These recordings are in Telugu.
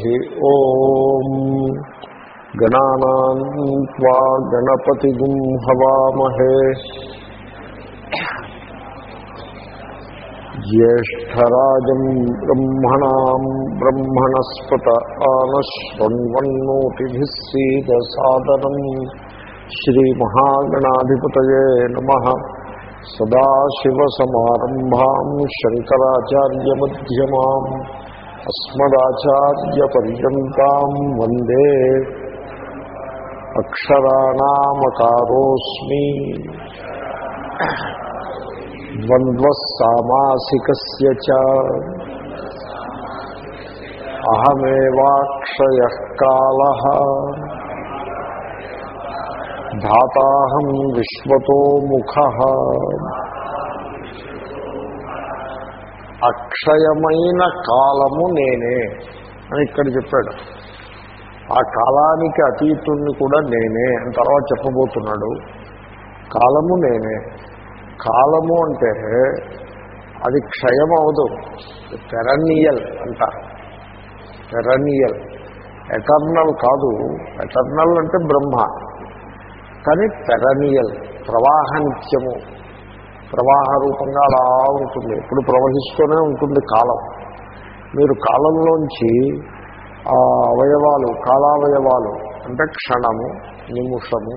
హరి ఓం గణానా గణపతి హవామహే జ్యేష్టరాజం బ్రహ్మణా బ్రహ్మణస్పత ఆనశ్వన్వన్నోతిభిः సీదసాదనం శ్రీమహాగణాధిపతయే నమः సదాశివసమారంభాం అస్మదాచార్యపర్యంతం వందే అక్షరాణామకారోస్మి ద్వంద్వసామాసికస్య చ అహమేవాక్షయ కాళ ధాతాహం విశ్వతో ముఖ అక్షయమైన కాలము నేనే అని ఇక్కడ చెప్పాడు. ఆ కాలానికి అతీతుణ్ణి కూడా నేనే అని తర్వాత చెప్పబోతున్నాడు. కాలము నేనే. కాలము అంటే అది క్షయం అవదు పెరనియల్ అంటారు పెరనియల్ ఎటర్నల్ కాదు. ఎటర్నల్ అంటే బ్రహ్మ. కానీ పెరనియల్ ప్రవాహ నిత్యము ప్రవాహ రూపంగా అలా ఉంటుంది. ఎప్పుడు ప్రవహిస్తూనే ఉంటుంది కాలం. మీరు కాలంలోంచి ఆ అవయవాలు కాలావయవాలు అంటే క్షణము నిమిషము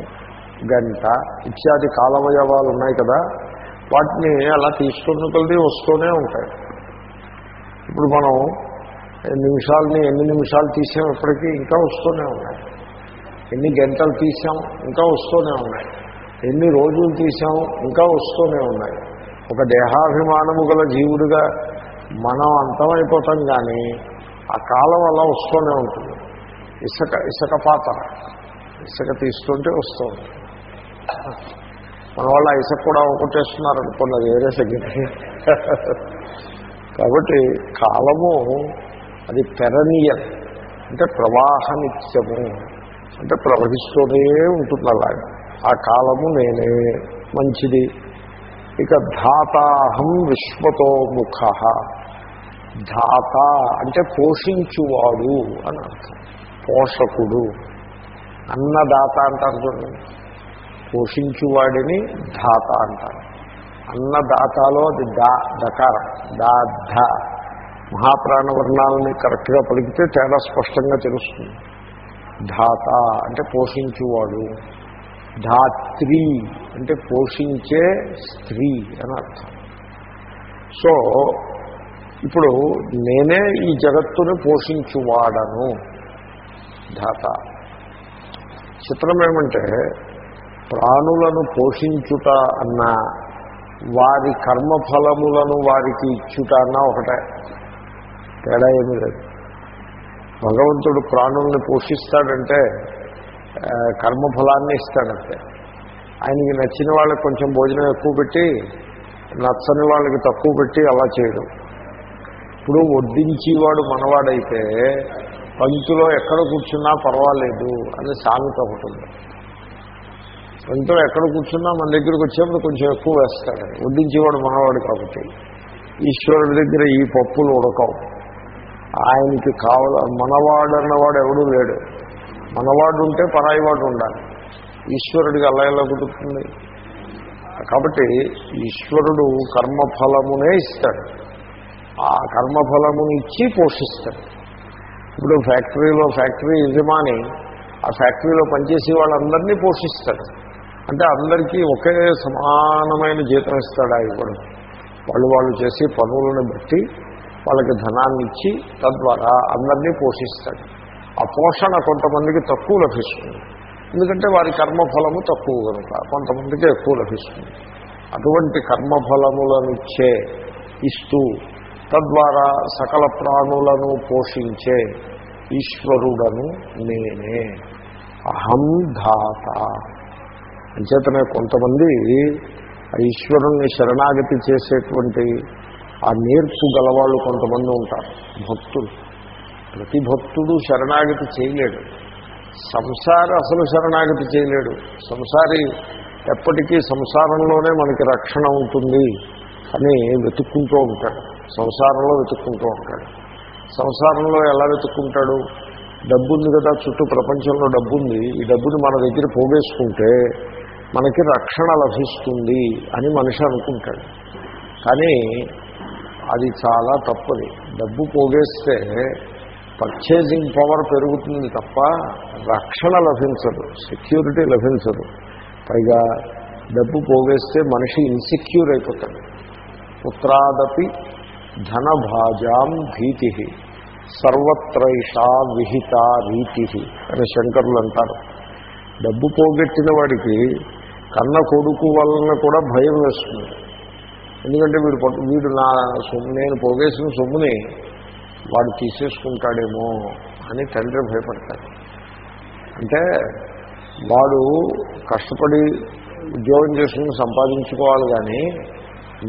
గంట ఇత్యాది కాలవయవాలు ఉన్నాయి కదా వాటిని అలా తీసుకున్న కొద్దీ వస్తూనే ఉంటాయి. ఇప్పుడు మనం నిమిషాలని ఎన్ని నిమిషాలు తీసాం ఇప్పటికీ ఇంకా వస్తూనే ఉన్నాయి. ఎన్ని గంటలు తీసాం ఇంకా వస్తూనే ఉన్నాయి. ఎన్ని రోజులు తీసాం ఇంకా వస్తూనే ఉన్నాయి. ఒక దేహాభిమానము గల జీవుడిగా మనం అంతమైపోతాం కానీ ఆ కాలం అలా వస్తూనే ఉంటుంది. ఇసుక ఇసుక పాత్ర ఇసుక తీస్తుంటే వస్తూ ఉంటుంది. మన వాళ్ళ ఇసుక కూడా ఒకటేస్తున్నారు అనుకున్నది వేరే సంగతి కాబట్టి కాలము అది పెరనీయం అంటే ప్రవాహ నిత్యము అంటే ప్రవహిస్తూనే ఉంటుంది అలాగా ఆ కాలము నేనే మంచిది. ఇక ధాతాహం విశ్వతో ముఖ. ధాత అంటే పోషించువాడు అని అర్థం. పోషకుడు. అన్నదాత అంటారు చూడండి. పోషించువాడిని ధాత అంటారు. అన్నదాతలో అది దా దకారం దా ధ. మహాప్రాణవర్ణాలని కరెక్ట్గా పలికితే తేడా స్పష్టంగా తెలుస్తుంది. ధాత అంటే పోషించువాడు. ధాత్రి అంటే పోషించే స్త్రీ అని అర్థం. సో ఇప్పుడు నేనే ఈ జగత్తుని పోషించువాడను ధాత. చిత్రం ఏమంటే ప్రాణులను పోషించుట అన్న వారి కర్మఫలములను వారికి ఇచ్చుట అన్న ఒకటే. తేడా ఏమీ లేదు. భగవంతుడు ప్రాణుల్ని పోషిస్తాడంటే కర్మఫలాన్ని ఇస్తాడంటే ఆయనకి నచ్చిన వాళ్ళకి కొంచెం భోజనం ఎక్కువ పెట్టి నచ్చని వాళ్ళకి తక్కువ పెట్టి అలా చేయడం. ఇప్పుడు వడ్డించేవాడు మనవాడైతే పంక్తిలో ఎక్కడ కూర్చున్నా పర్వాలేదు అని సామెత ఒకటి ఉంది. పంక్తిలో ఎక్కడ కూర్చున్నా మన దగ్గరికి వచ్చేప్పుడు కొంచెం ఎక్కువ వేస్తాడు. వడ్డించేవాడు మనవాడు కాబట్టి. ఈశ్వరుడి దగ్గర ఈ పప్పులు ఉడకవు. ఆయనకి కావాల మనవాడు అన్నవాడు ఎవడూ లేడు. మనవాడు ఉంటే పరాయివాడు ఉండాలి ఈశ్వరుడికి అలా ఎలా కుదురుతుంది? కాబట్టి ఈశ్వరుడు కర్మఫలమునే ఇస్తాడు. ఆ కర్మఫలమును ఇచ్చి పోషిస్తాడు. ఇప్పుడు ఫ్యాక్టరీలో ఫ్యాక్టరీ యజమాని ఆ ఫ్యాక్టరీలో పనిచేసే వాళ్ళందరినీ పోషిస్తాడు. అంటే అందరికీ ఒకే సమానమైన జీతం ఇస్తాడు ఆ ఇవ్వడం వాళ్ళు వాళ్ళు చేసే పనులను బట్టి వాళ్ళకి ధనాన్ని ఇచ్చి తద్వారా అందరినీ పోషిస్తాడు. ఆ పోషణ కొంతమందికి తక్కువ లభిస్తుంది. ఎందుకంటే వారి కర్మఫలము తక్కువ కనుక కొంతమందికి ఎక్కువ లభిస్తుంది. అటువంటి కర్మఫలములనిచ్చే ఇస్తూ తద్వారా సకల ప్రాణులను పోషించే ఈశ్వరుడను నేనే. అహం ధాత. అంచేతనే కొంతమంది ఆ ఈశ్వరుణ్ణి శరణాగతి చేసేటువంటి ఆ నేర్పు గలవాళ్ళు కొంతమంది ఉంటారు భక్తులు. ప్రతి భక్తుడు శరణాగతి చేయలేడు. సంసారి అసలు శరణాగతి చేయలేడు. సంసారి ఎప్పటికీ సంసారంలోనే మనకి రక్షణ ఉంటుంది అని వెతుక్కుంటూ ఉంటాడు. సంసారంలో వెతుక్కుంటూ ఉంటాడు. సంసారంలో ఎలా వెతుక్కుంటాడు? డబ్బు ఉంది కదా చుట్టూ ప్రపంచంలో డబ్బు ఉంది ఈ డబ్బుని మన దగ్గర పోగేసుకుంటే మనకి రక్షణ లభిస్తుంది అని మనిషి అనుకుంటాడు. కానీ అది చాలా తప్పది. డబ్బు పోగేస్తే పర్చేజింగ్ పవర్ పెరుగుతుంది తప్ప రక్షణ లభించదు సెక్యూరిటీ లభించదు. పైగా డబ్బు పోగేస్తే మనిషి ఇన్సెక్యూర్ అయిపోతాడు. పుత్రాదపి ధనభాజాం భీతి సర్వత్రైషా విహిత రీతి అని శంకరులు అంటారు. డబ్బు పోగొట్టిన వాడికి కన్న కొడుకు వలన కూడా భయం వేస్తుంది. ఎందుకంటే వీడు వీడు నా సొమ్ము నేను పోగేసిన సొమ్ముని వాడు తీసేసుకుంటాడేమో అని తండ్రి భయపడతాడు. అంటే వాడు కష్టపడి ఉద్యోగం చేసుకుని సంపాదించుకోవాలి కానీ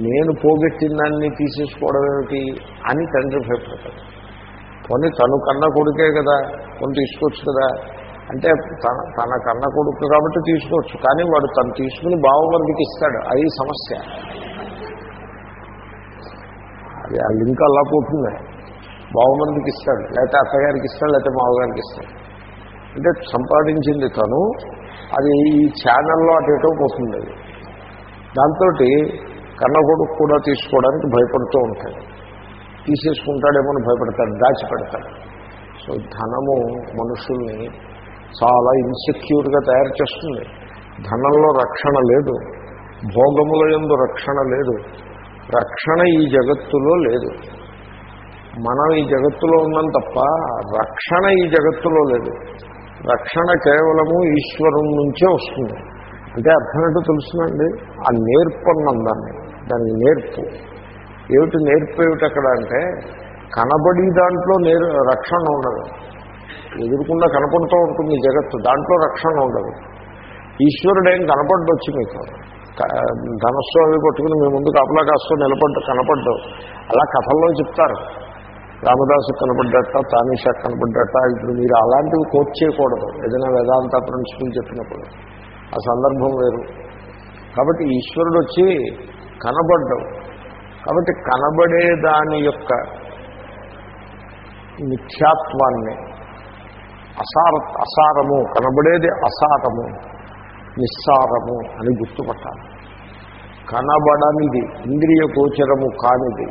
నేను పోగొట్టిన దాన్ని తీసేసుకోవడం ఏమిటి అని తండ్రి భయపడతాడు. కొన్ని తను కన్న కొడుకే కదా కొన్ని తీసుకోవచ్చు కదా. అంటే తన తన కన్న కొడుకు కాబట్టి తీసుకోవచ్చు కానీ వాడు తను తీసుకుని బావవర్గికి ఇస్తాడు. అది సమస్య. అది ఆ లింక్ అలా పోతుంది. బావమందికి ఇస్తాడు లేకపోతే అత్తగారికి ఇస్తాడు లేకపోతే మావగారికి ఇస్తాడు. అంటే సంపాదించింది తను అది ఈ ఛానల్లో అటు ఎటో పోతుంది అది. దాంతో కన్న కొడుకు కూడా తీసుకోవడానికి భయపడుతూ ఉంటాడు. తీసేసుకుంటాడేమో అని భయపడతాడు దాచిపెడతాడు. సో ధనము మనుషుల్ని చాలా ఇన్సెక్యూర్గా తయారు చేస్తుంది. ధనంలో రక్షణ లేదు. భోగముల ఎందు రక్షణ లేదు. రక్షణ ఈ జగత్తులో లేదు. మనం ఈ జగత్తులో ఉన్నాం తప్ప రక్షణ ఈ జగత్తులో లేదు. రక్షణ కేవలము ఈశ్వరం నుంచే వస్తుంది. అంటే అర్థం తెలుసునండి ఆ నేర్పు అన్నాం దాన్ని. నేర్పు. ఏమిటి నేర్పు ఏమిటి అక్కడ అంటే కనబడి దాంట్లో నేర్ రక్షణ ఉండదు. ఎదురుకుండా కనపడుతూ ఉంటుంది జగత్తు దాంట్లో రక్షణ ఉండదు. ఈశ్వరుడు ఏం కనపడ్డొచ్చు మీకు ధనస్సు అవి కొట్టుకుని మీ ముందు కాపలా కాస్తూ నిలబడ్డ కనపడ్డావు. అలా కథల్లో చెప్తారు. రామదాసు కనబడ్డట తానీషా కనబడ్డట ఇప్పుడు మీరు అలాంటివి కోట్ చేయకూడదు. ఏదైనా వేదాంత ప్రిన్సిపల్ చెప్పినప్పుడు. ఆ సందర్భం వేరు. కాబట్టి ఈశ్వరుడు వచ్చి కనబడ్డం కాబట్టి కనబడే దాని యొక్క మిథ్యాత్వాన్ని అసార అసారము కనబడేది అసారము నిస్సారము అని గుర్తుపట్టాలి. కనబడనిది ఇంద్రియ గోచరము కానిది.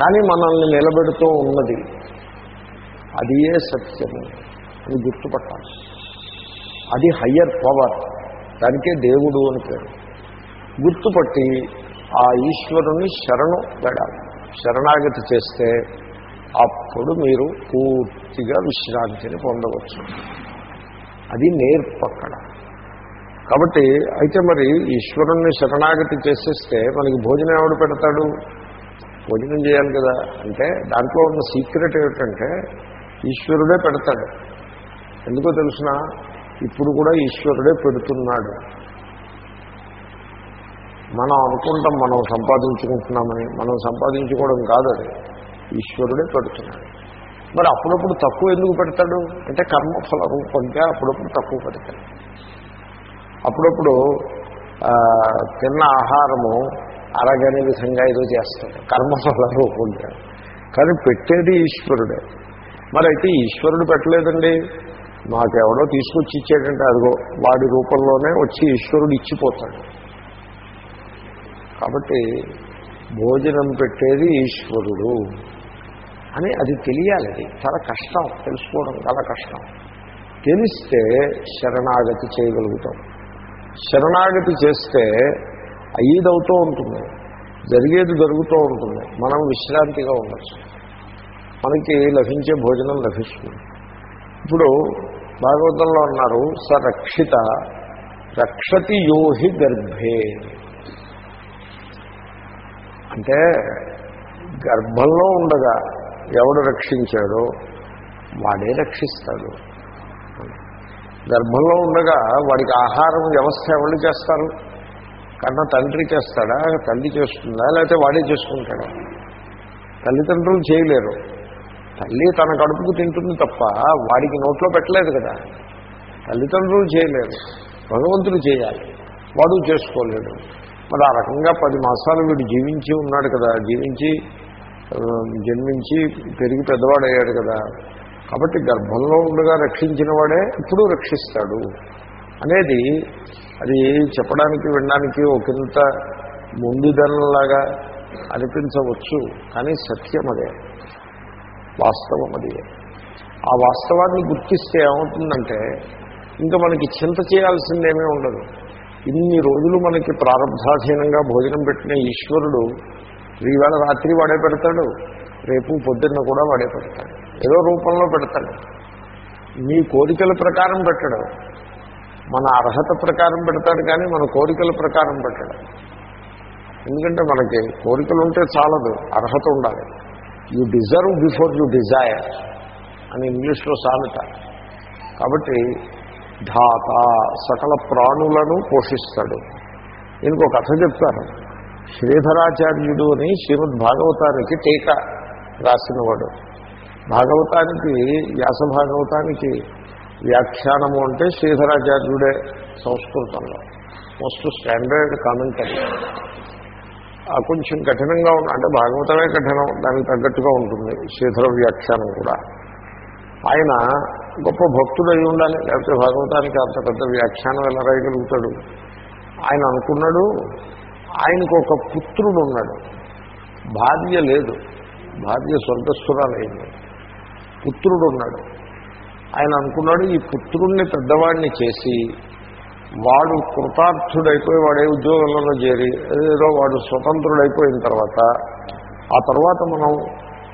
కానీ మనల్ని నిలబెడుతూ ఉన్నది. అది ఏ సత్యము? అని గుర్తుపట్టాలి. అది హయ్యర్ పవర్. దానికే దేవుడు అని పేరు. గుర్తుపట్టి ఆ ఈశ్వరుని శరణు వేడాలి. శరణాగతి చేస్తే అప్పుడు మీరు పూర్తిగా విశ్రాంతిని పొందవచ్చు. అది నేర్పక్కడ. కాబట్టి అయితే మరి ఈశ్వరుణ్ణి శరణాగతి చేసేస్తే మనకి భోజనం ఎవడు పెడతాడు? భోజనం చేయాలి కదా? అంటే దాంట్లో ఉన్న సీక్రెట్ ఏమిటంటే ఈశ్వరుడే పెడతాడు. ఎందుకో తెలిసిన? ఇప్పుడు కూడా ఈశ్వరుడే పెడుతున్నాడు. మనం అనుకుంటాం మనం సంపాదించుకుంటున్నామని. మనం సంపాదించుకోవడం కాదు అది. ఈశ్వరుడే పెడుతున్నాడు. మరి అప్పుడప్పుడు తక్కువ ఎందుకు పెడతాడు? అంటే కర్మఫల రూపంగా అప్పుడప్పుడు తక్కువ పెడతాడు. అప్పుడప్పుడు తిన్న ఆహారము అరగని విధంగా ఏదో చేస్తాడు. కర్మఫల రూపంగా కానీ పెట్టేది ఈశ్వరుడే. మరి అయితే ఈశ్వరుడు పెట్టలేదండి. మాకెవడో తీసుకొచ్చి ఇచ్చాడంటే అదిగో వాడి రూపంలోనే వచ్చి ఈశ్వరుడు ఇచ్చిపోతాడు. కాబట్టి భోజనం పెట్టేది ఈశ్వరుడు అని అది తెలియాలి. అది చాలా కష్టం తెలుసుకోవడం చాలా కష్టం. తెలిస్తే శరణాగతి చేయగలుగుతాం. శరణాగతి చేస్తే అయ్యేదవుతూ ఉంటుంది. జరిగేది జరుగుతూ ఉంటుంది. మనం విశ్రాంతిగా ఉండొచ్చు. మనకి లభించే భోజనం లభిస్తుంది. ఇప్పుడు భాగవతంలో అన్నారు స రక్షిత రక్షతి యోహి గర్భే. అంటే గర్భంలో ఉండగా ఎవడు రక్షించాడో వాడే రక్షిస్తాడు. గర్భంలో ఉండగా వాడికి ఆహారం వ్యవస్థ ఎవరు చేస్తారు? కన్నా తండ్రి చేస్తాడా? తల్లి చేస్తుందా? లేకపోతే వాడే చేసుకుంటాడా? తల్లిదండ్రులు చేయలేరు. తల్లి తన కడుపుకు తింటుంది తప్ప వాడికి నోట్లో పెట్టలేదు కదా. తల్లిదండ్రులు చేయలేరు. భగవంతుడు చేయాలి. వాడు చేసుకోలేడు. మరి ఆ రకంగా పది మాసాలు వీడు జీవించి ఉన్నాడు కదా. జీవించి జన్మించి పెరిగి పెద్దవాడయ్యాడు కదా. కాబట్టి గర్భంలో ఉండగా రక్షించిన వాడే ఇప్పుడు రక్షిస్తాడు. అనేది అది చెప్పడానికి వినడానికి ఒకంత ముందుదనలాగా అనిపించవచ్చు. కానీ సత్యం అదే. వాస్తవం అది. ఆ వాస్తవాన్ని గుర్తిస్తే ఏమవుతుందంటే ఇంకా మనకి చింత చేయాల్సిందేమీ ఉండదు. ఇన్ని రోజులు మనకి ప్రారంభాధీనంగా భోజనం పెట్టిన ఈశ్వరుడు ఈవేళ రాత్రి వాడే పెడతాడు రేపు పొద్దున్న కూడా వాడే పెడతాడు. ఏదో రూపంలో పెడతాడు. మీ కోరికల ప్రకారం పెట్టడం. మన అర్హత ప్రకారం పెడతాడు కానీ మన కోరికల ప్రకారం పెట్టడం. ఎందుకంటే మనకి కోరికలు ఉంటే చాలదు అర్హత ఉండాలి. You deserve before you desire అని ఇంగ్లీష్లో సామెత. కాబట్టి ధాత సకల ప్రాణులను పోషిస్తాడు. దీనికి ఒక కథ చెప్తాను. శ్రీధరాచార్యుడు అని శ్రీమద్ భాగవతానికి టీకా రాసినవాడు. భాగవతానికి వ్యాస భాగవతానికి వ్యాఖ్యానము అంటే శ్రీధరాచార్యుడే సంస్కృతంలో. మోస్ట్ స్టాండర్డ్ కామెంటరీ ఆ కొంచెం కఠినంగా ఉన్న అంటే భాగవతమే కఠినం దానికి తగ్గట్టుగా ఉంటుంది శ్రీధర వ్యాఖ్యానం కూడా. ఆయన గొప్ప భక్తుడు అయి ఉండాలి లేకపోతే భాగవతానికి అంత పెద్ద వ్యాఖ్యానం ఎలా రాయగలుగుతాడు? ఆయన అనుకున్నాడు ఆయనకు ఒక పుత్రుడు ఉన్నాడు. భార్య లేదు భార్య స్వర్గస్థురాలైంది. పుత్రుడు ఉన్నాడు. ఆయన అనుకున్నాడు ఈ పుత్రుణ్ణి పెద్దవాడిని చేసి వాడు కృతార్థుడైపోయి వాడే ఉద్యోగంలో చేరి ఏదో వాడు స్వతంత్రుడైపోయిన తర్వాత ఆ తర్వాత మనం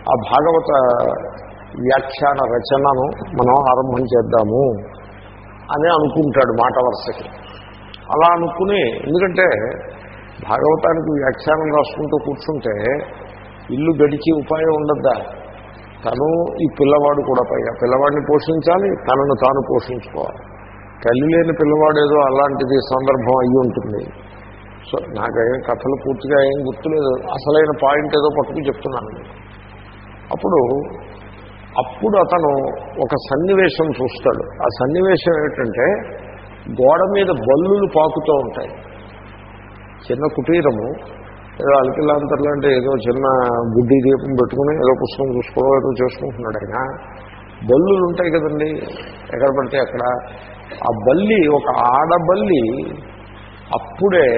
ఆ భాగవత వ్యాఖ్యాన రచనను మనం ఆరంభం చేద్దాము అని అనుకుంటాడు మాట వరుసకి. అలా అనుకుని ఎందుకంటే భాగవతానికి వ్యాఖ్యానం రాసుకుంటూ కూర్చుంటే ఇల్లు గడిచి ఉపాయం ఉండద్దా? తను ఈ పిల్లవాడు కూడా పైగా. పిల్లవాడిని పోషించాలి తనను తాను పోషించుకోవాలి. తల్లి లేని పిల్లవాడు ఏదో అలాంటిది సందర్భం అయ్యి ఉంటుంది. సో నాకేం కథలు పూర్తిగా ఏం గుర్తులేదు. అసలైన పాయింట్ ఏదో పట్టుకు చెప్తున్నాను. అప్పుడు అప్పుడు అతను ఒక సన్నివేశం చూస్తాడు. ఆ సన్నివేశం ఏంటంటే గోడ మీద బల్లులు పాకుతూ ఉంటాయి. చిన్న కుటీరము ఏదో అలికిలాంతర్లు అంటే ఏదో చిన్న గుడ్డి దీపం పెట్టుకుని ఏదో పుస్తకం చూసుకోవడం ఏదో చేసుకుంటున్నాడు ఆయన. బల్లులు ఉంటాయి కదండి. ఎక్కడ పడితే అక్కడ. ఆ బల్లి ఒక ఆడబల్లి అప్పుడే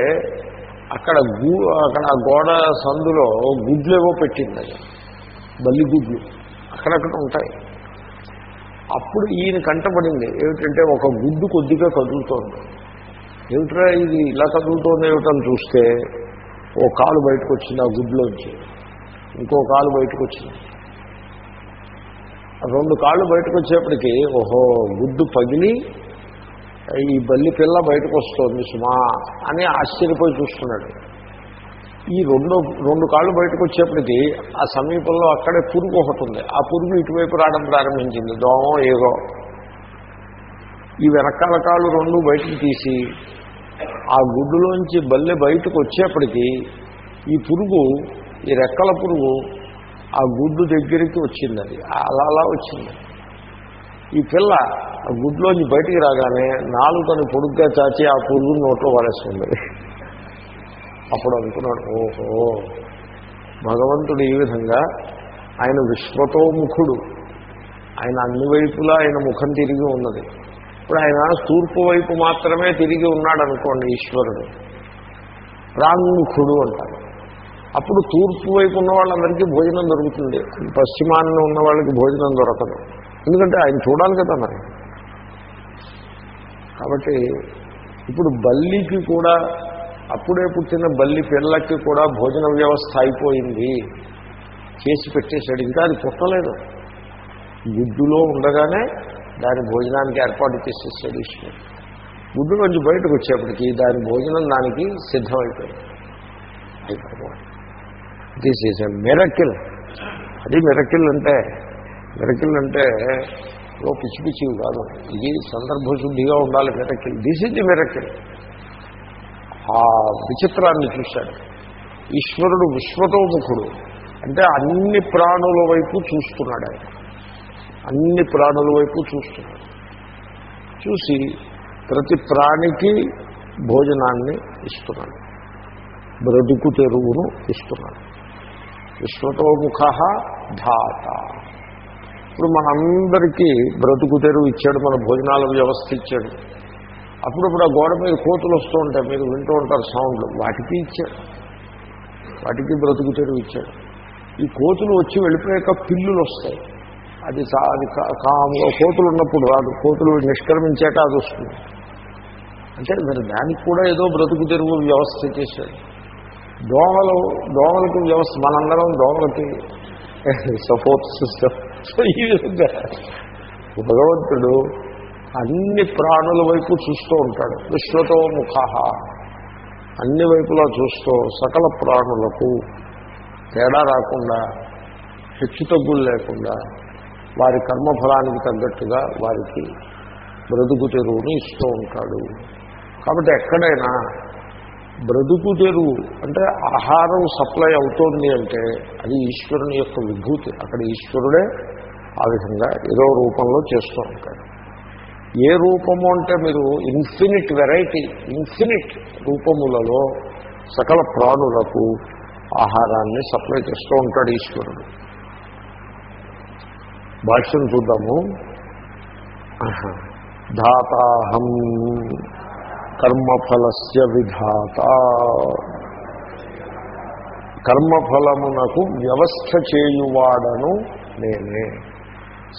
అక్కడ గూ అక్కడ ఆ గోడ సందులో గుడ్లు ఏవో పెట్టింది అది. బల్లి గుడ్లు. అక్కడక్కడ ఉంటాయి. అప్పుడు ఈయన కంటపడింది. ఏమిటంటే ఒక గుడ్డు కొద్దిగా కదులుతోంది. ఏమిట్రా ఇది ఇలా కదులుతోంది ఏమిటని చూస్తే ఓ కాలు బయటకు వచ్చింది ఆ గుడ్లోంచి. ఇంకో కాలు బయటకు వచ్చింది రెండు కాళ్ళు బయటకు వచ్చేప్పటికీ ఓహో గుడ్డు పగిలి ఈ బల్లి పిల్ల బయటకు వస్తుంది సుమా అని ఆశ్చర్యపోయి చూస్తున్నాడు. ఈ రెండు రెండు కాళ్ళు బయటకు వచ్చేప్పటికీ ఆ సమీపంలో అక్కడే పురుగు ఒకటి ఉంది. ఆ పురుగు ఇటువైపు రావడం ప్రారంభించింది. దోమ ఏదో. ఈ వెనకాల కాళ్ళు రెండు బయటకు తీసి ఆ గుడ్డులోంచి బల్లె బయటకు వచ్చేప్పటికీ ఈ పురుగు ఈ రెక్కల పురుగు ఆ గుడ్డు దగ్గరికి వచ్చింది అది అలా అలా వచ్చింది. ఈ పిల్ల ఆ గుడ్లోంచి బయటికి రాగానే నాలుగుని పొడుగ్గా చాచి ఆ పురుగు నోట్లో పడేస్తుంది అప్పుడు అనుకున్నాడు ఓహో భగవంతుడు ఈ విధంగా ఆయన విశ్వతోముఖుడు. ఆయన అన్ని వైపులా ఆయన ముఖం తిరిగి ఉన్నది. ఇప్పుడు ఆయన తూర్పు వైపు మాత్రమే తిరిగి ఉన్నాడు అనుకోండి ఈశ్వరుడు. ప్రాంగుఖుడు అంటారు. అప్పుడు తూర్పు వైపు ఉన్న వాళ్ళందరికీ భోజనం దొరుకుతుంది. పశ్చిమాన్న ఉన్న వాళ్ళకి భోజనం దొరకదు. ఎందుకంటే ఆయన చూడాలి కదా మరి. కాబట్టి ఇప్పుడు బల్లికి కూడా అప్పుడే పుట్టిన బల్లి పిల్లకి కూడా భోజన వ్యవస్థ అయిపోయింది. చేసి పెట్టేశాడు. ఇంకా అది పుట్టలేదు. గుడ్డులో ఉండగానే దాని భోజనానికి ఏర్పాటు చేసేసాడు ఈశ్వరుడు గుడ్డు నుంచి బయటకు వచ్చేప్పటికి దాని భోజనం దానికి సిద్ధమైపోయింది. దిస్ ఈజ్ ఎ మిరకిల్ అది మిరకిల్ అంటే మిరకిల్ అంటే ఓ పిచ్చి పిచ్చివి కాదు. ఇది సందర్భశుద్ధిగా ఉండాలి miracle this is the miracle ఆ విచిత్రాన్ని చూశాడు. ఈశ్వరుడు విశ్వతోముఖుడు. అంటే అన్ని ప్రాణుల వైపు చూస్తున్నాడు ఆయన. అన్ని ప్రాణుల వైపు చూస్తున్నాడు. చూసి ప్రతి ప్రాణికి భోజనాన్ని ఇస్తున్నాడు. బ్రతుకు తెరువును ఇస్తున్నాడు. విశ్వతోముఖ ధాత. ఇప్పుడు మనందరికీ బ్రతుకు తెరువు ఇచ్చాడు మన భోజనాల వ్యవస్థ ఇచ్చాడు. అప్పుడప్పుడు ఆ గోడ మీద కోతులు వస్తూ ఉంటాయి మీరు వింటూ ఉంటారు సౌండ్లు. వాటికి ఇచ్చాడు. వాటికి బ్రతుకు తెరువు ఇచ్చాడు. ఈ కోతులు వచ్చి వెళ్ళిపోయాక పిల్లులు వస్తాయి. అది అది కాము కోతులు ఉన్నప్పుడు రాదు. కోతులు నిష్క్రమించాక అది వస్తుంది. అంటే మరి దానికి కూడా ఏదో బ్రతుకు తెరువు వ్యవస్థ చేశాడు దోమలు దోమలకి వ్యవస్థ మనందరం దోమలకి సపోర్ట్ సిస్టమ్ సో ఈ విధంగా భగవంతుడు అన్ని ప్రాణుల వైపు చూస్తూ ఉంటాడు. విశ్వతో ముఖ అన్ని వైపులా చూస్తూ సకల ప్రాణులకు తేడా రాకుండా హెచ్చుతగ్గులు లేకుండా వారి కర్మఫలానికి తగ్గట్టుగా వారికి బ్రతుకు తెరువును ఇస్తూ ఉంటాడు. కాబట్టి ఎక్కడైనా బ్రతుకు తెరువు అంటే ఆహారం సప్లై అవుతోంది అంటే అది ఈశ్వరుని యొక్క విభూతి. అక్కడ ఈశ్వరుడే ఆ విధంగా ఏదో రూపంలో చేస్తూ ఉంటాడు. ఏ రూపము అంటే మీరు ఇన్ఫినిట్ వెరైటీ ఇన్ఫినిట్ రూపములలో సకల ప్రాణులకు ఆహారాన్ని సప్లై చేస్తూ ఉంటాడు ఈశ్వరుడు. భాష్యం చూద్దాము. ధాతాహం కర్మఫలస్య విధాత. కర్మఫలమునకు వ్యవస్థ చేయువాడను నేనే.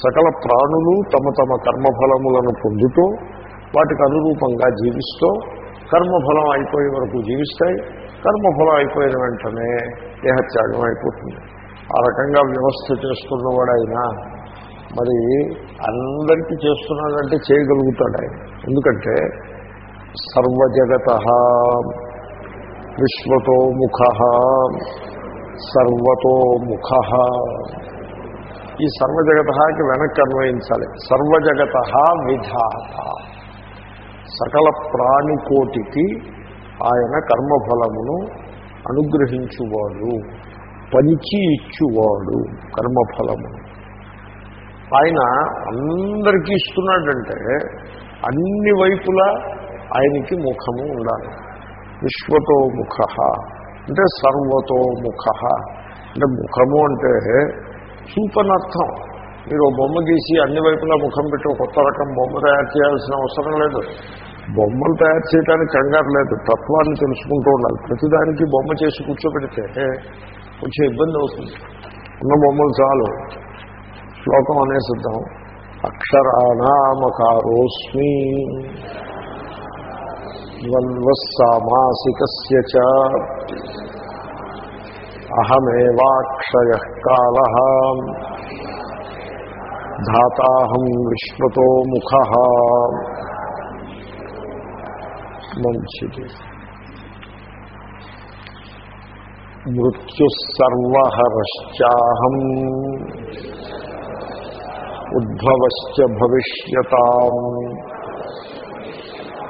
సకల ప్రాణులు తమ తమ కర్మఫలములను పొందుతూ వాటికి అనురూపంగా జీవిస్తూ కర్మఫలం అయిపోయే వరకు జీవిస్తాయి. కర్మఫలం అయిపోయిన వెంటనే దేహత్యాగం అయిపోతుంది. ఆ రకంగా వ్యవస్థ చేసుకున్నవాడైనా మరి అందరికీ చేస్తున్నాడంటే చేయగలుగుతాడు ఆయన. ఎందుకంటే సర్వజగత విశ్వతో ముఖ సర్వతో ముఖ. ఈ సర్వజగతకి వెనక్కి అన్వయించాలి. సర్వజగత విధాత. సకల ప్రాణికోటికి ఆయన కర్మఫలమును అనుగ్రహించువాడు పంచి ఇచ్చువాడు కర్మఫలమును. ఆయన అందరికీ ఇస్తున్నాడంటే అన్ని వైపులా ఆయనకి ముఖము ఉండాలి. విశ్వతో ముఖ. అంటే సర్వతో ముఖ. అంటే ముఖము అంటే చూపనర్థం మీరు బొమ్మ గీసి అన్ని వైపులా ముఖం పెట్టి కొత్త రకం బొమ్మ తయారు చేయాల్సిన అవసరం లేదు. బొమ్మలు తయారు చేయడానికి కంగారు లేదు. తత్వాన్ని తెలుసుకుంటూ ఉండాలి. ప్రతిదానికి బొమ్మ చేసి కూర్చోబెడితే కొంచెం ఇబ్బంది అవుతుంది. ఉన్న బొమ్మలు చాలు. శ్లోకం అనే సిద్ధం ద్వంద్వస్సామాసికస్య చ. అహమేవాక్షయ కాల. ధాతాహం విశ్వతో ముఖ. మంచిది. మృత్యుసర్వహరశ్చాహం ఉద్భవశ్చ భవిష్యతాం.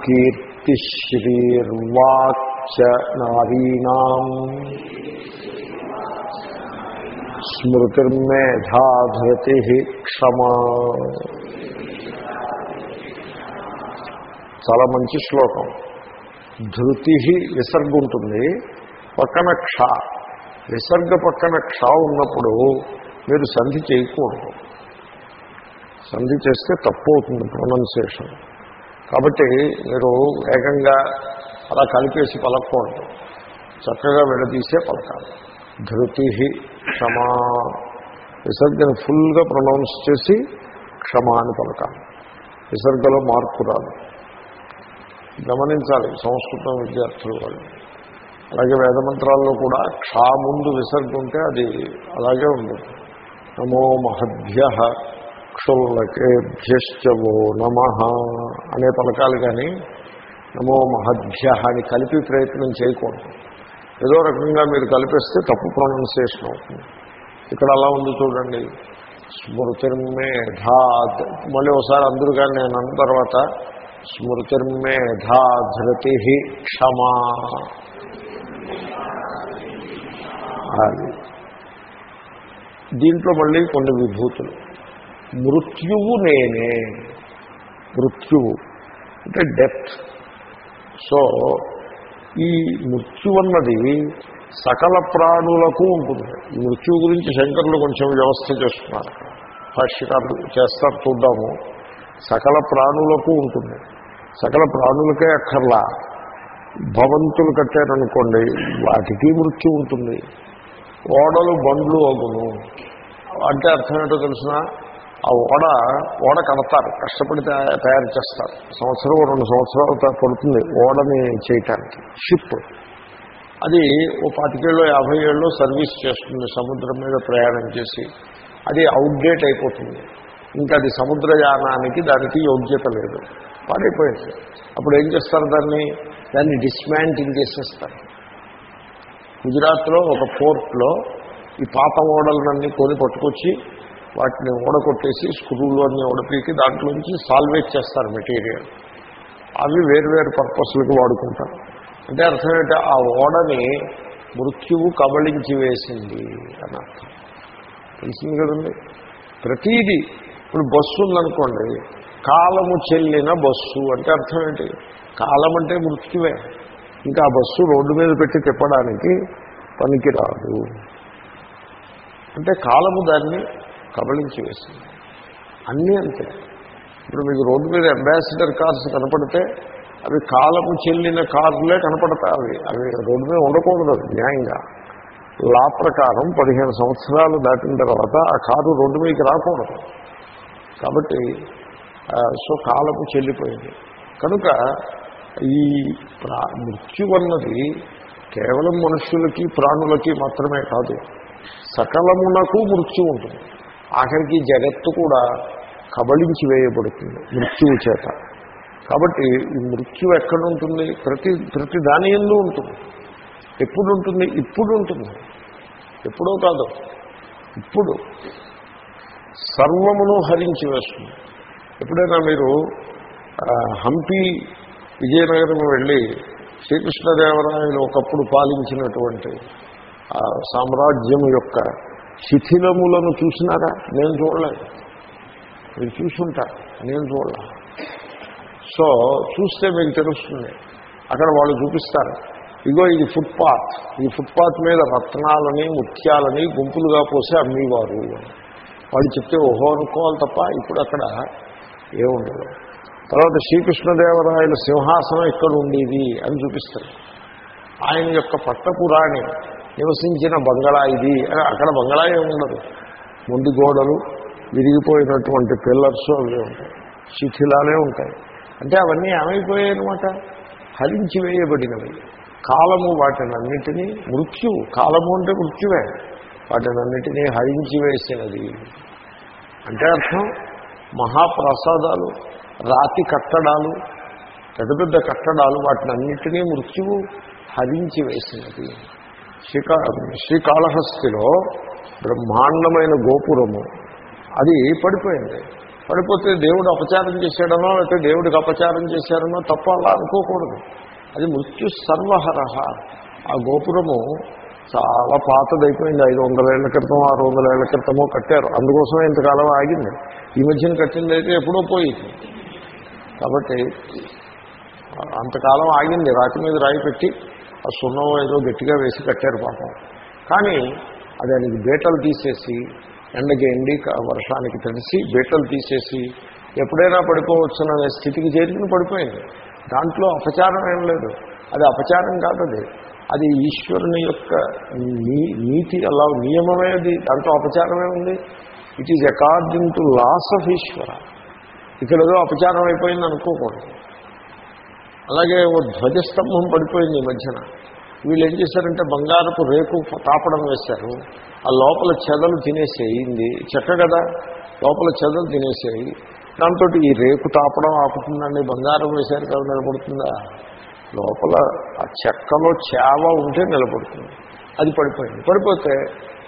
కీర్తిశ్రీర్వాచ నారీణాం. స్మృతిర్మేధాధృతి క్షమా. చాలా మంచి శ్లోకం. ధృతి విసర్గ ఉంటుంది పక్కన క్ష. విసర్గ పక్కన క్ష ఉన్నప్పుడు మీరు సంధి చేయకూడదు. సంధి చేస్తే తప్పు అవుతుంది ప్రొనౌన్సియేషన్. కాబట్టి మీరు వేగంగా అలా కలిపేసి పలకూడదు చక్కగా విడదీసే పలకాలి. ధృతి క్షమా. విసర్గను ఫుల్గా ప్రొనౌన్స్ చేసి క్షమా అని పలకాలి. విసర్గలో మార్పు రాదు. గమనించాలి సంస్కృతం విద్యార్థులు వాళ్ళు. అలాగే వేదమంత్రాల్లో కూడా క్షా ముందు విసర్గ ఉంటే అది అలాగే ఉంటుంది నమో మహద్భ్య క్షుల్లకేభ్యశ్చవో నమ అనే పలకాలు కానీ నమో మహద్భ్య అని కలిపి ప్రయత్నం చేయకూడదు. ఏదో రకంగా మీరు కల్పిస్తే తప్పు ప్రొనౌన్సియేషన్ అవుతుంది. ఇక్కడ అలా ఉంది చూడండి. స్మృతిర్మేధా మళ్ళీ ఒకసారి అందరూ కానీ నేను అన్న తర్వాత స్మృతిర్మేధా ధృతి క్షమా. అది. దీంట్లో మళ్ళీ కొన్ని విభూతులు. మృత్యువు నేనే. మృత్యువు. అంటే డెత్. సో ఈ మృత్యు అన్నది సకల ప్రాణులకు ఉంటుంది. ఈ మృత్యువు గురించి శంకరులు కొంచెం వ్యవస్థ చేస్తున్నారు. భాష్యకారులు చేస్తారు చూద్దాము. సకల ప్రాణులకు ఉంటుంది. సకల ప్రాణులకే అక్కర్లా. భవంతులు కట్టారనుకోండి వాటికి మృత్యు ఉంటుంది. ఓడలు బండ్లు అగును. అంటే అర్థం ఏంటో తెలిసిన? ఆ ఓడ ఓడ కడతారు కష్టపడి తయారు చేస్తారు. సంవత్సరం రెండు సంవత్సరాలు పడుతుంది ఓడని చేయటానికి. షిప్ అది ఓ పాతికేళ్ళు యాభై ఏళ్ళు సర్వీస్ చేస్తుంది సముద్రం మీద ప్రయాణం చేసి. అది అవుట్డేట్ అయిపోతుంది. ఇంకా అది సముద్రయానానికి దానికి యోగ్యత లేదు. పాడైపోయింది. అప్పుడు ఏం చేస్తారు దాన్ని? దాన్ని డిస్మాంటింగ్ చేసేస్తారు. గుజరాత్లో ఒక పోర్ట్లో ఈ పాత ఓడలన్నీ కొని పట్టుకొచ్చి వాటిని ఓడకొట్టేసి స్క్రూలు అన్నీ ఓడపీకి దాంట్లోంచి సాల్వేజ్ చేస్తారు మెటీరియల్. అవి వేరువేరు పర్పస్లకు వాడుకుంటారు. అంటే అర్థం ఏంటంటే ఆ ఓడని మృత్యువు కబళించి వేసింది అని అర్థం. తెలిసింది కదండి? ప్రతీది ఇప్పుడు బస్సు ఉందనుకోండి కాలము చెల్లిన బస్సు అంటే అర్థం ఏంటి? కాలం అంటే మృత్యువే. ఇంకా ఆ బస్సు రోడ్డు మీద పెట్టి తిప్పడానికి పనికిరాదు. అంటే కాలము దాన్ని కబళించి వేసింది. అన్నీ అంతే. ఇప్పుడు మీకు రోడ్డు మీద అంబాసిడర్ కార్స్ కనపడితే అవి కాలము చెల్లిన కార్లే కనపడతాయి అవి. అవి రోడ్డు మీద ఉండకూడదు న్యాయంగా. లా ప్రకారం పదిహేను సంవత్సరాలు దాటిన తర్వాత ఆ కారు రోడ్డు మీదకి రాకూడదు. కాబట్టి సో కాలము చెల్లిపోయింది. కనుక ఈ ప్రా మృత్యు అన్నది కేవలం మనుషులకి ప్రాణులకి మాత్రమే కాదు. సకలమునకు మృత్యు ఉంటుంది. ఆఖరికి జగత్తు కూడా కబళించి వేయబడుతుంది మృత్యువు చేత. కాబట్టి ఈ మృత్యు ఎక్కడుంటుంది? ప్రతి ప్రతి దాని ఎందు ఉంటుంది. ఎప్పుడు ఉంటుంది ఇప్పుడు ఉంటుంది ఎప్పుడో కాదు. ఇప్పుడు. సర్వమును హరించి వేస్తుంది. ఎప్పుడైనా మీరు హంపి విజయనగరం వెళ్ళి శ్రీకృష్ణదేవరాయలు ఒకప్పుడు పాలించినటువంటి ఆ సామ్రాజ్యం యొక్క శిథిలములను చూసినారా? నేను చూడలేదు మీరు చూసుంటారు. నేను చూడలే. సో చూస్తే మీకు తెలుస్తుంది. అక్కడ వాళ్ళు చూపిస్తారు. ఇగో ఇది ఫుట్పాత్ ఈ ఫుట్పాత్ మీద రత్నాలని ముత్యాలని గుంపులుగా పోసి అమ్మేవారు. వాళ్ళు చెప్తే ఓహో అనుకోవాలి తప్ప ఇప్పుడు అక్కడ ఏముండదు తర్వాత శ్రీకృష్ణదేవరాయల సింహాసనం ఇక్కడ ఉండేది అని చూపిస్తారు. ఆయన యొక్క పట్టపురాణి నివసించిన బంగళా ఇది. అక్కడ బంగళా ఉండదు ముందు గోడలు విరిగిపోయినటువంటి పిల్లర్స్ అవి ఉంటాయి. శిథిలాలే ఉంటాయి. అంటే అవన్నీ ఏమైపోయాయి అనమాట హరించి వేయబడినవి. కాలము వాటినన్నిటినీ మృత్యువు. కాలము అంటే మృత్యువే. వాటినన్నిటినీ హరించి వేసినది. అంటే అర్థం? మహాప్రసాదాలు రాతి కట్టడాలు పెద్ద పెద్ద కట్టడాలు వాటినన్నిటినీ మృత్యువు హరించి వేసినది. శ్రీకా శ్రీకాళహస్తిలో బ్రహ్మాండమైన గోపురము. అది పడిపోయింది. పడిపోతే దేవుడు అపచారం చేశాడనో లేకపోతే దేవుడికి అపచారం చేశాడనో తప్ప అలా అనుకోకూడదు. అది మృత్యు సర్వహరహ ఆ గోపురము చాలా పాతదైపోయింది. ఐదు వందల ఏళ్ళ క్రితం ఆరు వందల ఏళ్ళ క్రితమో కట్టారు. అందుకోసమే ఇంతకాలం ఆగింది. ఈ మధ్యన కట్టింది అయితే ఎప్పుడో పోయింది. కాబట్టి అంతకాలం ఆగింది. రాతి మీద రాయి పెట్టి ఆ సున్నం ఏదో గట్టిగా వేసి కట్టారు పాపం. కానీ అది దానికి బీటలు తీసేసి ఎండకి ఎండి వర్షానికి తడిసి బీటలు తీసేసి ఎప్పుడైనా పడిపోవచ్చుననే స్థితికి చేరుకుని పడిపోయింది. దాంట్లో అపచారం ఏం లేదు. అది అపచారం కాదు అది. అది ఈశ్వరుని యొక్క నీ నీతి అలా నియమమే అది. దాంట్లో అపచారమే ఉంది. It is according to laws of Ishwara ఇక్కడ ఏదో అపచారం అయిపోయింది అనుకోకూడదు. అలాగే ఓ ధ్వజస్తంభం పడిపోయింది ఈ మధ్యన. వీళ్ళు ఏం చేశారంటే బంగారపు రేకు తాపడం వేశారు. ఆ లోపల చెదలు తినేసేయింది చెక్క కదా? లోపల చెదలు తినేసేయి దాంతో ఈ రేకు తాపడం ఆపుతుందండి. బంగారం వేశారు కదా నిలబడుతుందా? లోపల ఆ చెక్కలో చేవ ఉంటే నిలబడుతుంది. అది పడిపోయింది. పడిపోతే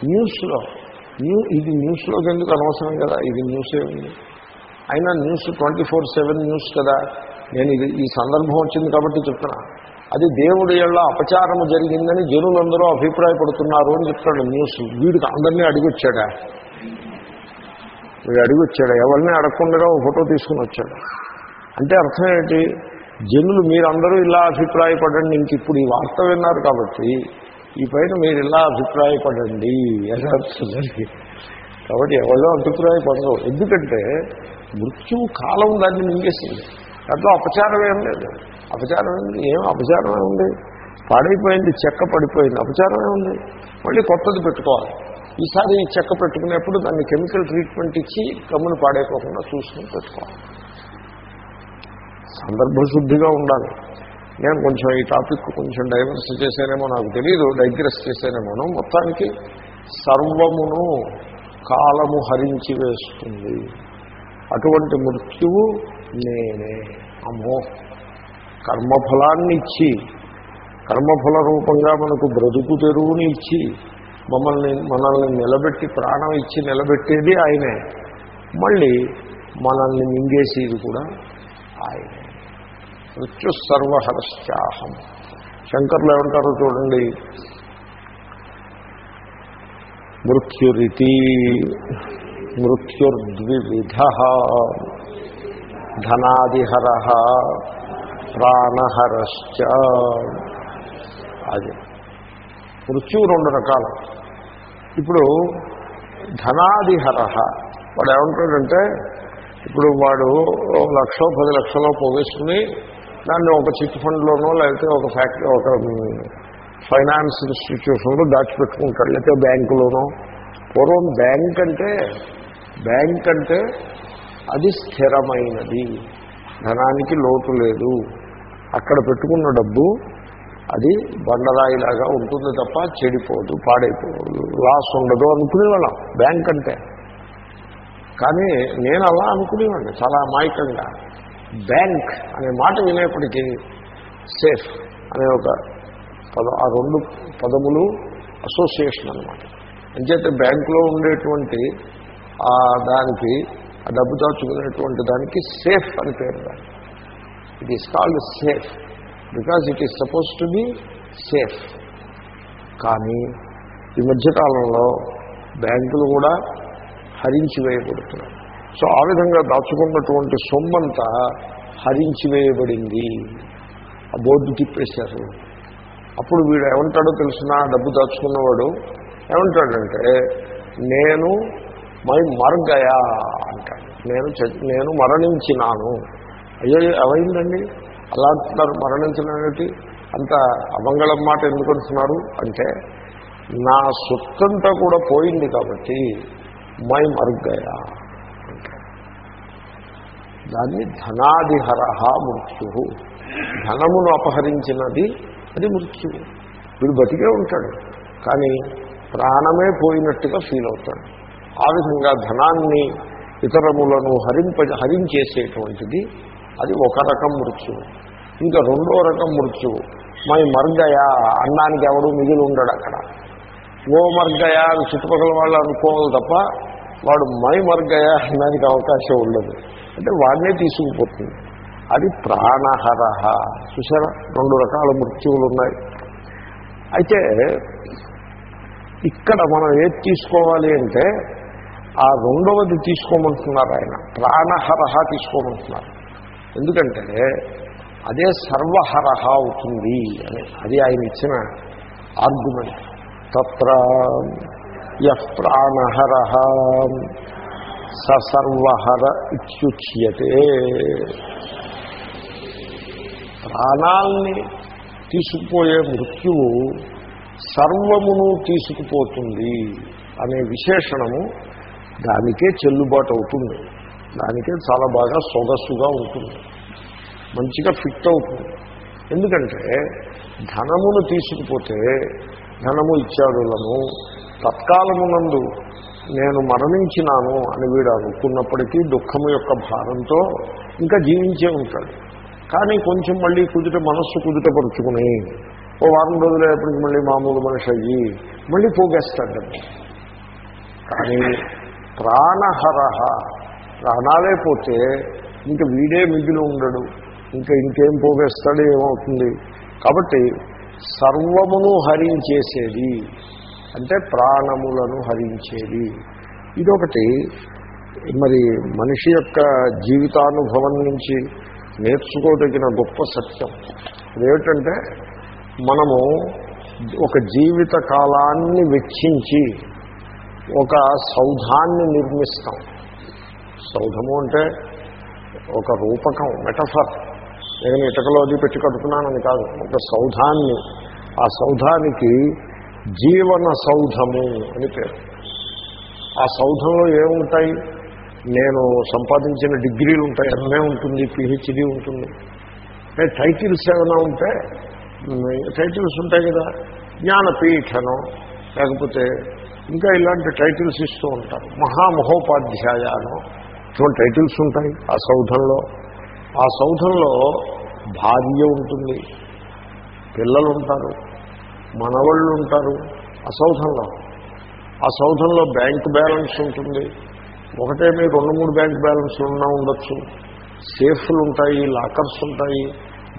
న్యూస్లో న్యూ ఇది న్యూస్లోకి ఎందుకు అనవసరం కదా? ఇది న్యూసే ఉంది. అయినా news twenty four seven news కదా? నేను ఇది ఈ సందర్భం వచ్చింది కాబట్టి చెప్తున్నా. అది దేవుడి యొక్క అపచారము జరిగిందని జనులందరూ అభిప్రాయపడుతున్నారు అని చెప్తాడు న్యూస్. వీడికి అందరినీ అడిగొచ్చాడా? వీడు అడిగొచ్చాడు? ఎవరిని అడగకుండా ఓ ఫోటో తీసుకుని వచ్చాడు. అంటే అర్థం ఏంటి? జనులు మీరందరూ ఇలా అభిప్రాయపడండి ఇంక ఇప్పుడు ఈ వార్త విన్నారు కాబట్టి ఈ పైన మీరు ఇలా అభిప్రాయపడండి అని అర్థండి కాబట్టి ఎవరో అభిప్రాయపడరు. ఎందుకంటే మృత్యువు కాలం దాన్ని మింగేసింది. దాంట్లో అపచారం ఏం లేదు. అపచారం ఏంది ఏం అపచారం ఉంది పాడైపోయింది చెక్క పడిపోయింది. అపచారం ఉంది మళ్ళీ కొత్తది పెట్టుకోవాలి. ఈసారి ఈ చెక్క పెట్టుకునేప్పుడు దాన్ని కెమికల్ ట్రీట్మెంట్ ఇచ్చి కమ్మును పాడైపోకుండా చూసుకుని పెట్టుకోవాలి. సందర్భశుద్ధిగా ఉండాలి. నేను కొంచెం ఈ టాపిక్ కొంచెం డైవర్స్ చేశానేమో నాకు తెలియదు డైగ్రెస్ చేశానేమోనో. మొత్తానికి సర్వమును కాలము హరించి వేస్తుంది. అటువంటి మృత్యువు నేనే అమ్మో. కర్మఫలాన్ని ఇచ్చి కర్మఫల రూపంగా మనకు బ్రతుకు తెరువుని ఇచ్చి మమ్మల్ని మనల్ని నిలబెట్టి ప్రాణం ఇచ్చి నిలబెట్టేది ఆయనే. మళ్ళీ మనల్ని మింగేసేది కూడా ఆయనే. మృత్యు సర్వహరశ్చాహం శంకర్లు ఏమంటారో చూడండి. మృత్యురితి మృత్యుర్ద్విధ ధనాదిహర ప్రాణహరశ్చ. అది. మృత్యువు రెండు రకాలు. ఇప్పుడు ధనాదిహర వాడు ఏమంటాడంటే ఇప్పుడు వాడు లక్షో పది లక్షలో పోగేసుకుని దాన్ని ఒక చిట్ ఫండ్లోనో లేకపోతే ఒక ఫ్యాక్టరీ ఒక ఫైనాన్స్ ఇన్స్టిట్యూషన్లో దాచిపెట్టుకుంటాడు లేకపోతే బ్యాంకులోనో. పూర్వం బ్యాంక్ అంటే బ్యాంక్ అంటే అది స్థిరమైనది. ధనానికి లోటు లేదు. అక్కడ పెట్టుకున్న డబ్బు అది బండరాయిలాగా ఉంటుంది తప్ప చెడిపోదు పాడైపోదు లాస్ ఉండదు అనుకునేవాళ్ళం బ్యాంక్ అంటే. కానీ నేను అలా అనుకునేవాడిని చాలా అమాయకంగా. బ్యాంక్ అనే మాట వినేప్పటికీ సేఫ్ అనే ఒక పద ఆ రెండు పదములు అసోసియేషన్ అనమాట అంచేతే బ్యాంకులో ఉండేటువంటి ఆ దానికి ఆ డబ్బు దాచుకునేటువంటి దానికి సేఫ్ అని పేరు దాన్ని it is called safe because it is suppose to be safe కానీ ఈ మధ్యకాలంలో బ్యాంకులు కూడా హరించి వేయబడుతున్నాయి సో ఆ విధంగా దాచుకున్నటువంటి సొమ్మంతా హరించి వేయబడింది ఆ బోర్డు తిప్పేశారు. అప్పుడు వీడు ఏమంటాడో తెలిసిన? డబ్బు దాచుకున్నవాడు ఏమంటాడంటే నేను మై మర్గయా అంటాడు. నేను నేను మరణించినాను. అయ్యో ఏమైందండి? అలా అంటున్నారు మరణించినటి అంత అమంగళం మాట ఎందుకు అంటున్నారు? అంటే నా సొత్తంతా కూడా పోయింది కాబట్టి మై మరుగ్గయా దాన్ని ధనాదిహర మృత్యు ధనమును అపహరించినది అది మృత్యువు. వీడు బతికే ఉంటాడు. కానీ ప్రాణమే పోయినట్టుగా ఫీల్ అవుతాడు. ఆ విధంగా ధనాన్ని ఇతరములను హరింప హరించేసేటువంటిది. అది ఒక రకం మృత్యువు. ఇంకా రెండో రకం మృత్యువు. మై మర్గయా అన్నానికి ఎవడు మిగిలి ఉండడు అక్కడ. ఓ మర్గయా అని చుట్టుపక్కల వాళ్ళు అనుకోవాలి తప్ప వాడు మై మర్గయ అన్నానికి అవకాశం ఉండదు. అంటే వాడినే తీసుకుపోతుంది. అది ప్రాణహరహ. చూసారా రెండు రకాల మృత్యువులు ఉన్నాయి అయితే ఇక్కడ మనం ఏది తీసుకోవాలి అంటే ఆ రెండవది తీసుకోమంటున్నారు ఆయన. ప్రాణహరహ తీసుకోమంటున్నారు. ఎందుకంటే అదే సర్వహరహ అవుతుంది అని అది ఆయన ఇచ్చిన ఆర్గ్యుమెంట్. తత్ర ప్రాణహర సర్వహర ఇత్యుచ్యతే. ప్రాణాల్ని తీసుకుపోయే మృత్యువు సర్వమును తీసుకుపోతుంది అనే విశేషణము దానికే చెల్లుబాటు అవుతుంది. దానికే చాలా బాగా సొగస్సుగా ఉంటుంది. మంచిగా ఫిట్ అవుతుంది. ఎందుకంటే ధనమును తీసుకుపోతే ధనము ఇచ్చాడులను తత్కాలమునందు నేను మరణించినాను అని వీడు అనుకున్నప్పటికీ దుఃఖము యొక్క భారంతో ఇంకా జీవించే ఉంటాడు. కానీ కొంచెం మళ్ళీ కుదుట మనస్సు కుదుటపరుచుకుని ఓ వారం రోజులైనప్పటికి మళ్ళీ మామూలు మనిషి అయ్యి మళ్ళీ పోగేస్తాడు. కానీ ప్రాణహర ప్రాణాలే పోతే ఇంక వీడే మిగిలి ఉండడు. ఇంకా ఇంకేం పోగేస్తాడు ఏమవుతుంది? కాబట్టి సర్వమును హరించేసేది. అంటే ప్రాణములను హరించేది. ఇదొకటి. మరి మనిషి యొక్క జీవితానుభవం నుంచి నేర్చుకోదగిన గొప్ప సత్యం. అదేమిటంటే మనము ఒక జీవిత కాలాన్ని వెచ్చించి ఒక సౌధాన్ని నిర్మిస్తాం. సౌధము అంటే ఒక రూపకం మెటఫర్. నేను ఇటకలో అది పెట్టి కట్టుకున్నానని కాదు. ఒక సౌధాన్ని ఆ సౌధానికి జీవన సౌధము అని పేరు. ఆ సౌధంలో ఏముంటాయి? నేను సంపాదించిన డిగ్రీలు ఉంటాయి ఎంఏ ఉంటుంది పిహెచ్డి ఉంటుంది. టైటిల్స్ ఏమైనా ఉంటే టైటిల్స్ ఉంటాయి కదా జ్ఞానపీఠను లేకపోతే ఇంకా ఇలాంటి టైటిల్స్ ఇస్తూ ఉంటారు. మహామహోపాధ్యాయాను ఇటువంటి టైటిల్స్ ఉంటాయి ఆ సౌధంలో. ఆ సౌధంలో భార్య ఉంటుంది. పిల్లలు ఉంటారు మనవళ్ళు ఉంటారు. ఆ సౌధంలో. ఆ సౌధంలో బ్యాంక్ బ్యాలెన్స్ ఉంటుంది. ఒకటే మీరు రెండు మూడు బ్యాంక్ బ్యాలెన్స్లు ఉన్నా ఉండొచ్చు. సేఫ్లు ఉంటాయి లాకర్స్ ఉంటాయి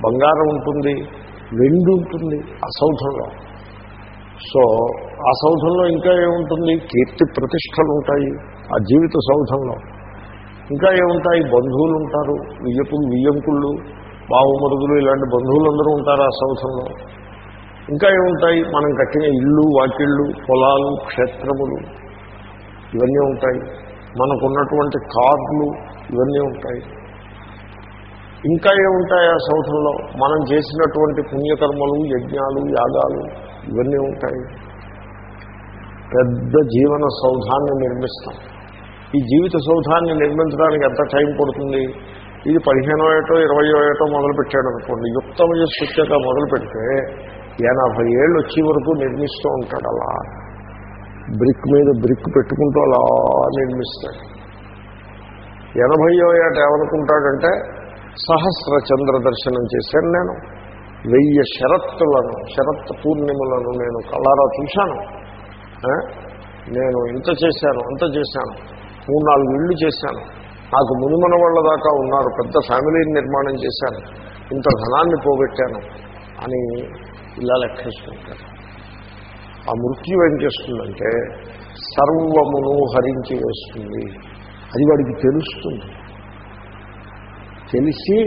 బంగారం ఉంటుంది వెండి ఉంటుంది ఆ సౌధంలో. సో ఆ సౌధంలో ఇంకా ఏముంటుంది? కీర్తి ప్రతిష్టలు ఉంటాయి ఆ జీవిత సౌధంలో. ఇంకా ఏముంటాయి? బంధువులు ఉంటారు వియ్యపులు వియ్యంకుళ్ళు బావుమరుదులు ఇలాంటి బంధువులందరూ ఉంటారు ఆ సౌధంలో. ఇంకా ఏముంటాయి? మనం కట్టిన ఇళ్ళు వాకిళ్ళు పొలాలు క్షేత్రములు ఇవన్నీ ఉంటాయి. మనకున్నటువంటి కార్లు ఇవన్నీ ఉంటాయి. ఇంకా ఏముంటాయి ఆ సౌధంలో? మనం చేసినటువంటి పుణ్యకర్మలు యజ్ఞాలు యాగాలు ఇవన్నీ ఉంటాయి. పెద్ద జీవన సౌధాన్ని నిర్మిస్తాం. ఈ జీవిత సౌధాన్ని నిర్మించడానికి ఎంత టైం పడుతుంది? ఇది పదిహేనో ఏటో ఇరవయో ఏటో మొదలుపెట్టాడు అనుకోండి. యుక్త వయస్సు వచ్చాక మొదలు పెడితే ఎనభై ఏళ్ళు వచ్చే వరకు నిర్మిస్తూ ఉంటాడు అలా. బ్రిక్ మీద బ్రిక్ పెట్టుకుంటూ అలా నిర్మిస్తాడు. ఎనభయో ఏట ఏమనుకుంటాడంటే సహస్ర చంద్ర దర్శనం చేశాను నేను. వెయ్యి షరత్తులను షరత్ పూర్ణిమలను నేను కళ్ళారా చూశాను. నేను ఇంత చేశాను అంత చేశాను. మూడు నాలుగు ఇళ్ళు చేశాను. నాకు మునిమన వాళ్ళ దాకా ఉన్నారు పెద్ద ఫ్యామిలీని నిర్మాణం చేశాను. ఇంత ధనాన్ని పోగొట్టాను అని ఇలా లెక్కేసుకుంటారు. ఆ మృత్యు ఏం చేస్తుందంటే సర్వమును హరించి వేస్తుంది. అది వాడికి తెలుస్తుంది. తెలిసి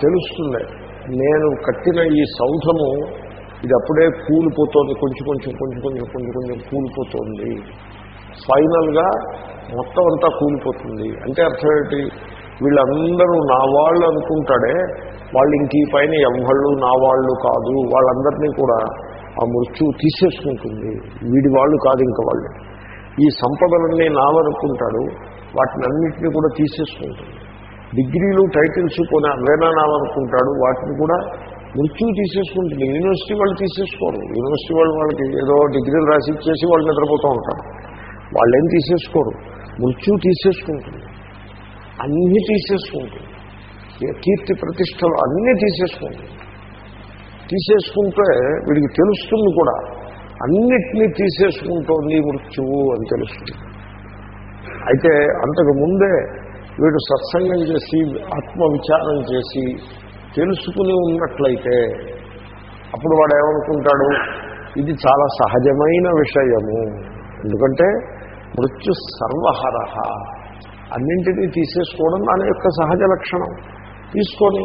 తెలుస్తుంది. నేను కట్టిన ఈ సౌధము ఇది అప్పుడే కూలిపోతుంది కొంచెం కొంచెం కొంచెం కొంచెం కొంచెం కొంచెం కూలిపోతుంది. ఫైనల్గా మొత్తం అంతా కూలిపోతుంది. అంటే అర్థం ఏంటి? వీళ్ళందరూ నా వాళ్ళు అనుకుంటాడే వాళ్ళు ఇంక ఈ పైన ఎవ్వళ్ళు నా వాళ్ళు కాదు. వాళ్ళందరినీ కూడా ఆ మృత్యువు తీసేసుకుంటుంది. వీడి వాళ్ళు కాదు ఇంక వాళ్ళు. ఈ సంపదలన్నీ నావనుకుంటాడు వాటిని అన్నింటినీ కూడా తీసేసుకుంటుంది. డిగ్రీలు టైటిల్స్ కొని వేనానాలనుకుంటాడు వాటిని కూడా మృత్యువు తీసేసుకుంటుంది. యూనివర్సిటీ వాళ్ళు తీసేసుకోరు. యూనివర్సిటీ వాళ్ళు వాళ్ళకి ఏదో డిగ్రీలు రాసి ఇచ్చేసి వాళ్ళు నిద్రపోతూ ఉంటారు. వాళ్ళు ఏం తీసేసుకోరు? మృత్యువు తీసేసుకుంటుంది. అన్నీ తీసేసుకుంటుంది. కీర్తి ప్రతిష్టలు అన్నీ తీసేసుకుంటుంది. తీసేసుకుంటే వీడికి తెలుస్తుంది కూడా. అన్నిటినీ తీసేసుకుంటోంది మృత్యువు అని తెలుస్తుంది. అయితే అంతకు ముందే వీడు సత్సంగం చేసి ఆత్మవిచారం చేసి తెలుసుకుని ఉన్నట్లయితే అప్పుడు వాడు ఏమనుకుంటాడు ఇది చాలా సహజమైన విషయము. ఎందుకంటే మృత్యు సర్వహరహ అన్నింటినీ తీసేసుకోవడం దాని యొక్క సహజ లక్షణం. తీసుకొని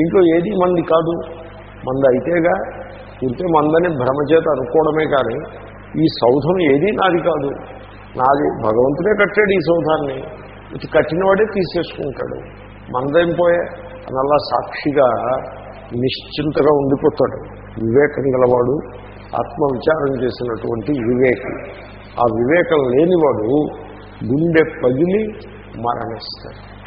ఇంట్లో ఏది మంది కాదు. మంది అయితేగా ఉంటే మందని భ్రమచేత అనుకోవడమే కానీ ఈ సౌధం ఏదీ నాది కాదు. నాది భగవంతుడే కట్టాడు ఈ సౌధాన్ని. ఇది కట్టినవాడే తీసేసుకుంటాడు. మందేం పోయే అని అలా సాక్షిగా నిశ్చింతగా ఉండిపోతాడు. వివేకం గలవాడు ఆత్మవిచారం చేసినటువంటి వివేకి. ఆ వివేకం లేనివాడు గుండె పగిలి మరణిస్తాడు.